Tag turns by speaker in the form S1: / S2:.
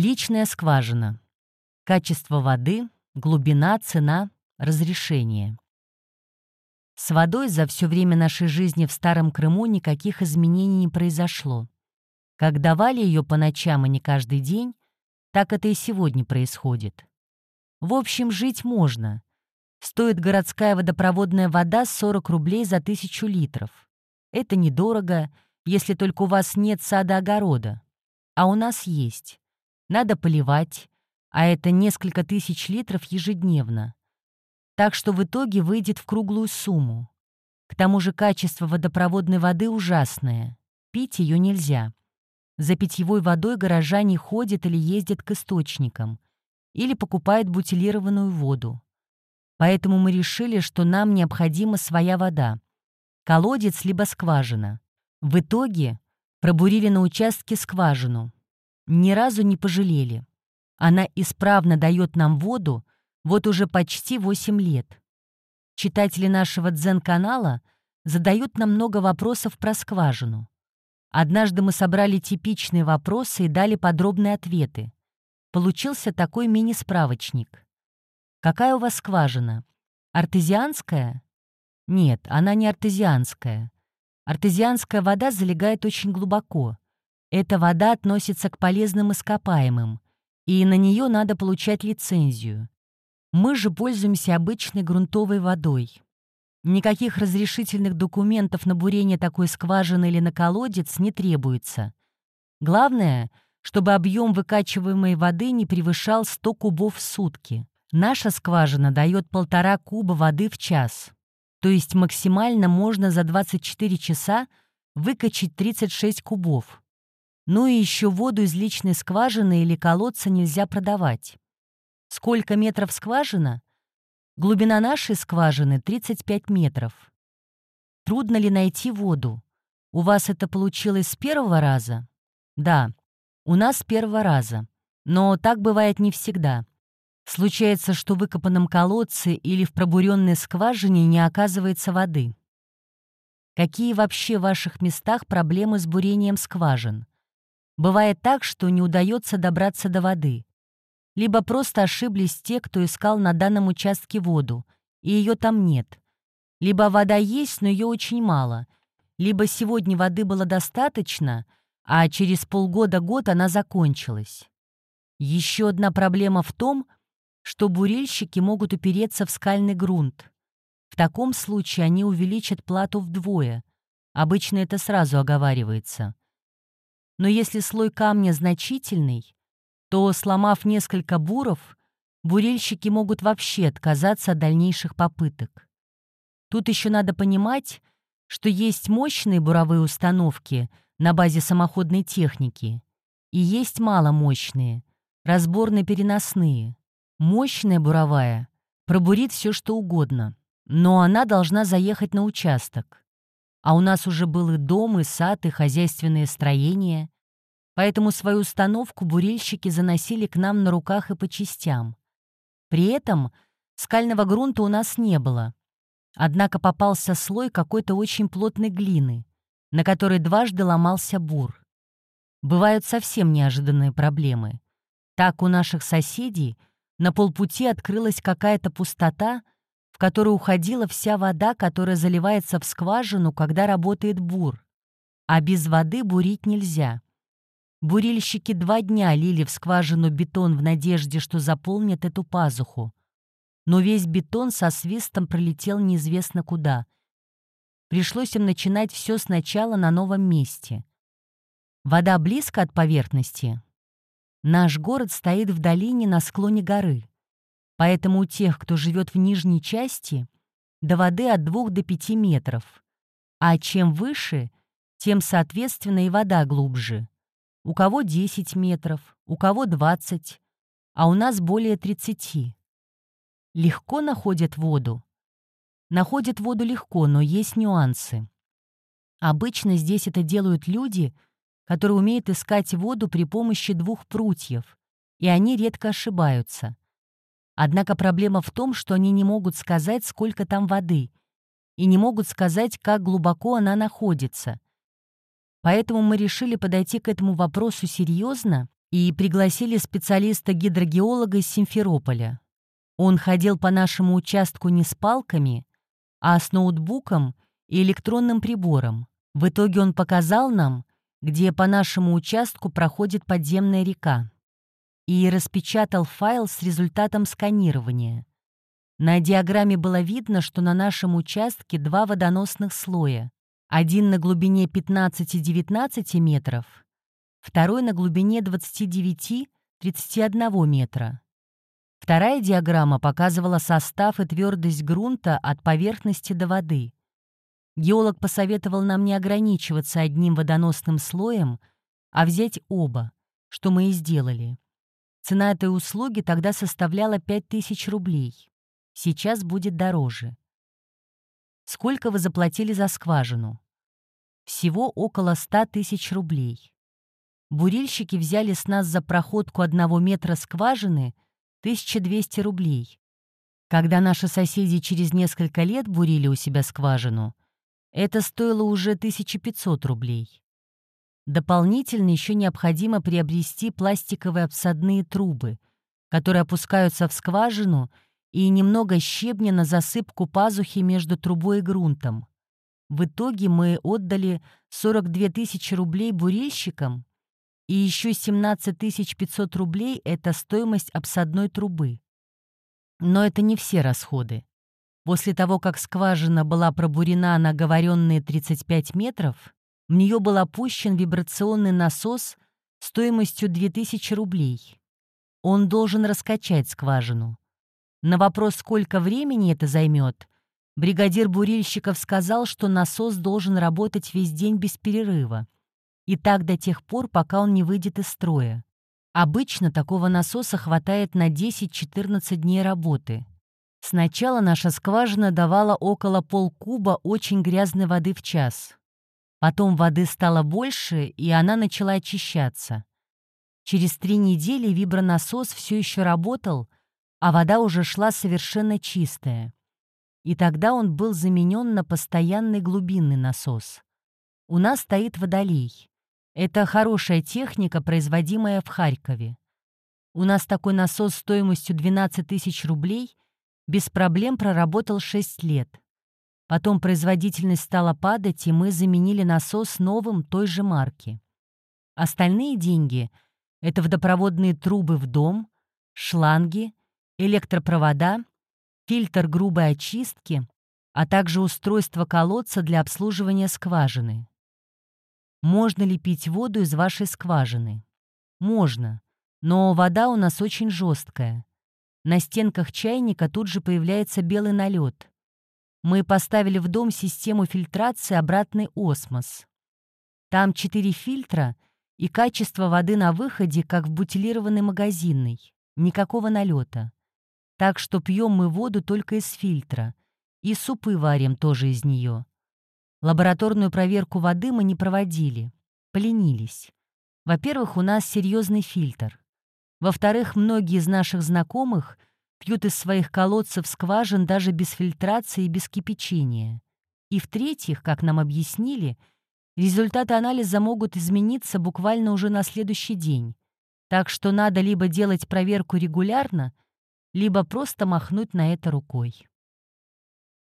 S1: Личная скважина. Качество воды, глубина, цена, разрешение. С водой за все время нашей жизни в Старом Крыму никаких изменений не произошло. Как давали ее по ночам и не каждый день, так это и сегодня происходит. В общем, жить можно. Стоит городская водопроводная вода 40 рублей за тысячу литров. Это недорого, если только у вас нет сада-огорода. А у нас есть. Надо поливать, а это несколько тысяч литров ежедневно. Так что в итоге выйдет в круглую сумму. К тому же качество водопроводной воды ужасное. Пить ее нельзя. За питьевой водой горожане ходят или ездят к источникам, или покупают бутилированную воду. Поэтому мы решили, что нам необходима своя вода. Колодец либо скважина. В итоге пробурили на участке скважину. Ни разу не пожалели. Она исправно дает нам воду вот уже почти 8 лет. Читатели нашего дзен-канала задают нам много вопросов про скважину. Однажды мы собрали типичные вопросы и дали подробные ответы. Получился такой мини-справочник. Какая у вас скважина? Артезианская? Нет, она не артезианская. Артезианская вода залегает очень глубоко. Эта вода относится к полезным ископаемым, и на нее надо получать лицензию. Мы же пользуемся обычной грунтовой водой. Никаких разрешительных документов на бурение такой скважины или на колодец не требуется. Главное, чтобы объем выкачиваемой воды не превышал 100 кубов в сутки. Наша скважина дает полтора куба воды в час. То есть максимально можно за 24 часа выкачать 36 кубов. Ну и еще воду из личной скважины или колодца нельзя продавать. Сколько метров скважина? Глубина нашей скважины 35 метров. Трудно ли найти воду? У вас это получилось с первого раза? Да, у нас с первого раза. Но так бывает не всегда. Случается, что в выкопанном колодце или в пробуренной скважине не оказывается воды. Какие вообще в ваших местах проблемы с бурением скважин? Бывает так, что не удается добраться до воды. Либо просто ошиблись те, кто искал на данном участке воду, и ее там нет. Либо вода есть, но ее очень мало. Либо сегодня воды было достаточно, а через полгода-год она закончилась. Еще одна проблема в том, что бурильщики могут упереться в скальный грунт. В таком случае они увеличат плату вдвое. Обычно это сразу оговаривается. Но если слой камня значительный, то, сломав несколько буров, бурильщики могут вообще отказаться от дальнейших попыток. Тут еще надо понимать, что есть мощные буровые установки на базе самоходной техники и есть маломощные, разборно-переносные. Мощная буровая пробурит все что угодно, но она должна заехать на участок. А у нас уже был и дом, и сад, и хозяйственные строения, поэтому свою установку бурильщики заносили к нам на руках и по частям. При этом скального грунта у нас не было, однако попался слой какой-то очень плотной глины, на которой дважды ломался бур. Бывают совсем неожиданные проблемы. Так у наших соседей — на полпути открылась какая-то пустота, в которую уходила вся вода, которая заливается в скважину, когда работает бур. А без воды бурить нельзя. Бурильщики два дня лили в скважину бетон в надежде, что заполнят эту пазуху. Но весь бетон со свистом пролетел неизвестно куда. Пришлось им начинать все сначала на новом месте. Вода близко от поверхности, Наш город стоит в долине на склоне горы, поэтому у тех, кто живет в нижней части, до воды от 2 до 5 метров, а чем выше, тем, соответственно, и вода глубже. У кого 10 метров, у кого 20, а у нас более 30. Легко находят воду? Находят воду легко, но есть нюансы. Обычно здесь это делают люди — который умеет искать воду при помощи двух прутьев, и они редко ошибаются. Однако проблема в том, что они не могут сказать, сколько там воды, и не могут сказать, как глубоко она находится. Поэтому мы решили подойти к этому вопросу серьезно и пригласили специалиста-гидрогеолога из Симферополя. Он ходил по нашему участку не с палками, а с ноутбуком и электронным прибором. В итоге он показал нам, где по нашему участку проходит подземная река, и распечатал файл с результатом сканирования. На диаграмме было видно, что на нашем участке два водоносных слоя. Один на глубине 15-19 метров, второй на глубине 29-31 метра. Вторая диаграмма показывала состав и твердость грунта от поверхности до воды. Геолог посоветовал нам не ограничиваться одним водоносным слоем, а взять оба, что мы и сделали. Цена этой услуги тогда составляла 5000 рублей. Сейчас будет дороже. Сколько вы заплатили за скважину? Всего около 100 тысяч рублей. Бурильщики взяли с нас за проходку одного метра скважины 1200 рублей. Когда наши соседи через несколько лет бурили у себя скважину, это стоило уже 1500 рублей. Дополнительно еще необходимо приобрести пластиковые обсадные трубы, которые опускаются в скважину, и немного щебня на засыпку пазухи между трубой и грунтом. В итоге мы отдали 42 тысячи рублей бурильщикам, и еще 17 500 рублей — это стоимость обсадной трубы. Но это не все расходы. После того, как скважина была пробурена на говоренные 35 метров, в нее был опущен вибрационный насос стоимостью 2000 рублей. Он должен раскачать скважину. На вопрос, сколько времени это займет, бригадир бурильщиков сказал, что насос должен работать весь день без перерыва. И так до тех пор, пока он не выйдет из строя. Обычно такого насоса хватает на 10-14 дней работы. Сначала наша скважина давала около полкуба очень грязной воды в час. Потом воды стало больше, и она начала очищаться. Через три недели вибронасос все еще работал, а вода уже шла совершенно чистая. И тогда он был заменен на постоянный глубинный насос. У нас стоит водолей. Это хорошая техника, производимая в Харькове. У нас такой насос стоимостью 12 тысяч рублей — без проблем проработал 6 лет. Потом производительность стала падать, и мы заменили насос новым той же марки. Остальные деньги — это водопроводные трубы в дом, шланги, электропровода, фильтр грубой очистки, а также устройство колодца для обслуживания скважины. Можно ли пить воду из вашей скважины? Можно, но вода у нас очень жесткая. На стенках чайника тут же появляется белый налет. Мы поставили в дом систему фильтрации обратный осмос. Там четыре фильтра, и качество воды на выходе, как в бутилированной магазинной. Никакого налета. Так что пьем мы воду только из фильтра. И супы варим тоже из нее. Лабораторную проверку воды мы не проводили. Поленились. Во-первых, у нас серьезный фильтр. Во-вторых, многие из наших знакомых пьют из своих колодцев скважин даже без фильтрации и без кипячения. И в-третьих, как нам объяснили, результаты анализа могут измениться буквально уже на следующий день. Так что надо либо делать проверку регулярно, либо просто махнуть на это рукой.